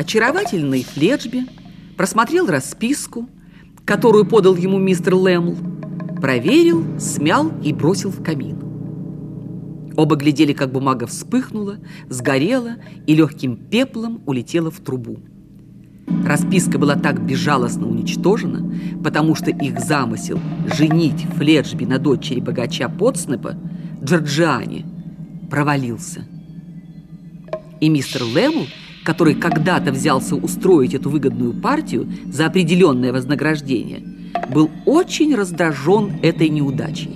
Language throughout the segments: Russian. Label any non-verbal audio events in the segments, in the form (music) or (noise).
Очаровательный Фледжби просмотрел расписку, которую подал ему мистер Лэмл, проверил, смял и бросил в камин. Оба глядели, как бумага вспыхнула, сгорела и легким пеплом улетела в трубу. Расписка была так безжалостно уничтожена, потому что их замысел женить Фледжби на дочери богача Потснепа, Джорджиане, провалился. И мистер Лэмл, который когда-то взялся устроить эту выгодную партию за определенное вознаграждение, был очень раздражен этой неудачей.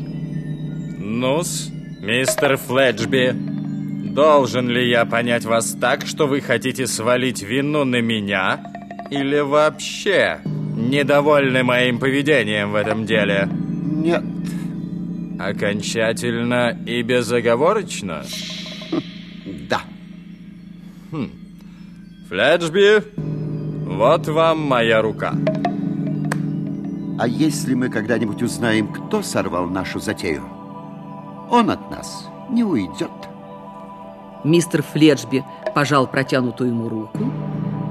Ну-с, мистер Фледжби, должен ли я понять вас так, что вы хотите свалить вину на меня или вообще недовольны моим поведением в этом деле? Нет. Окончательно и безоговорочно? Да. Хм. Фледжби, вот вам моя рука. А если мы когда-нибудь узнаем, кто сорвал нашу затею, он от нас не уйдет. Мистер Фледжби пожал протянутую ему руку,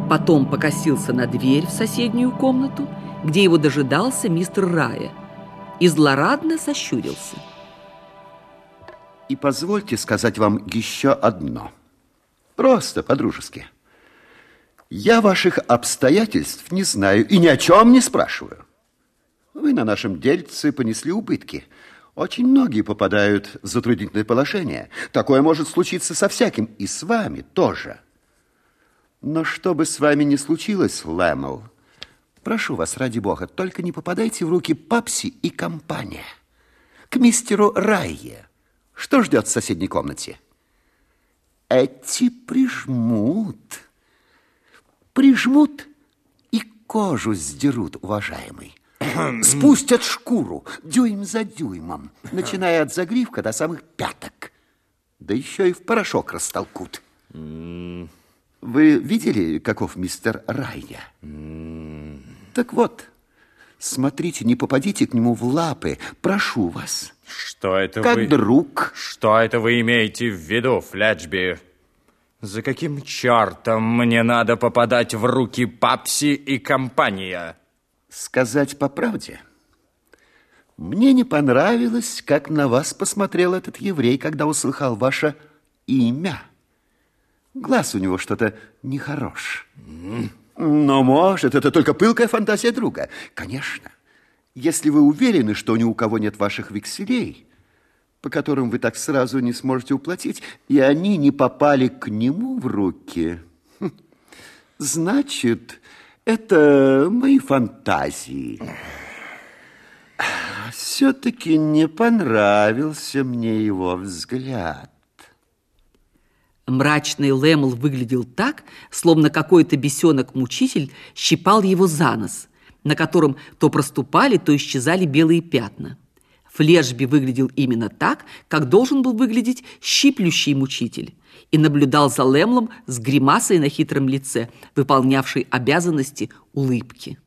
потом покосился на дверь в соседнюю комнату, где его дожидался мистер Рая, и злорадно сощурился. И позвольте сказать вам еще одно. Просто по-дружески. Я ваших обстоятельств не знаю и ни о чем не спрашиваю. Вы на нашем дельце понесли убытки. Очень многие попадают в затруднительное положение. Такое может случиться со всяким, и с вами тоже. Но что бы с вами ни случилось, Лэмл, прошу вас, ради бога, только не попадайте в руки Папси и компания. К мистеру Райе. Что ждет в соседней комнате? Эти прижмут. Прижмут и кожу сдерут, уважаемый. (clears throat) Спустят шкуру дюйм за дюймом, начиная от загривка до самых пяток. Да еще и в порошок растолкут. Вы видели, каков мистер Райя? Так вот, смотрите, не попадите к нему в лапы, прошу вас. Что это как вы... друг. Что это вы имеете в виду, Фледжби? За каким чертом мне надо попадать в руки Папси и компания? Сказать по правде, мне не понравилось, как на вас посмотрел этот еврей, когда услыхал ваше имя. Глаз у него что-то нехорош. Но, может, это только пылкая фантазия друга. Конечно, если вы уверены, что ни у кого нет ваших векселей, по которым вы так сразу не сможете уплатить, и они не попали к нему в руки, хм, значит, это мои фантазии. Все-таки не понравился мне его взгляд. Мрачный Лэмл выглядел так, словно какой-то бесенок-мучитель щипал его за нос, на котором то проступали, то исчезали белые пятна. Флешби выглядел именно так, как должен был выглядеть щиплющий мучитель, и наблюдал за Лэмлом с гримасой на хитром лице, выполнявшей обязанности улыбки.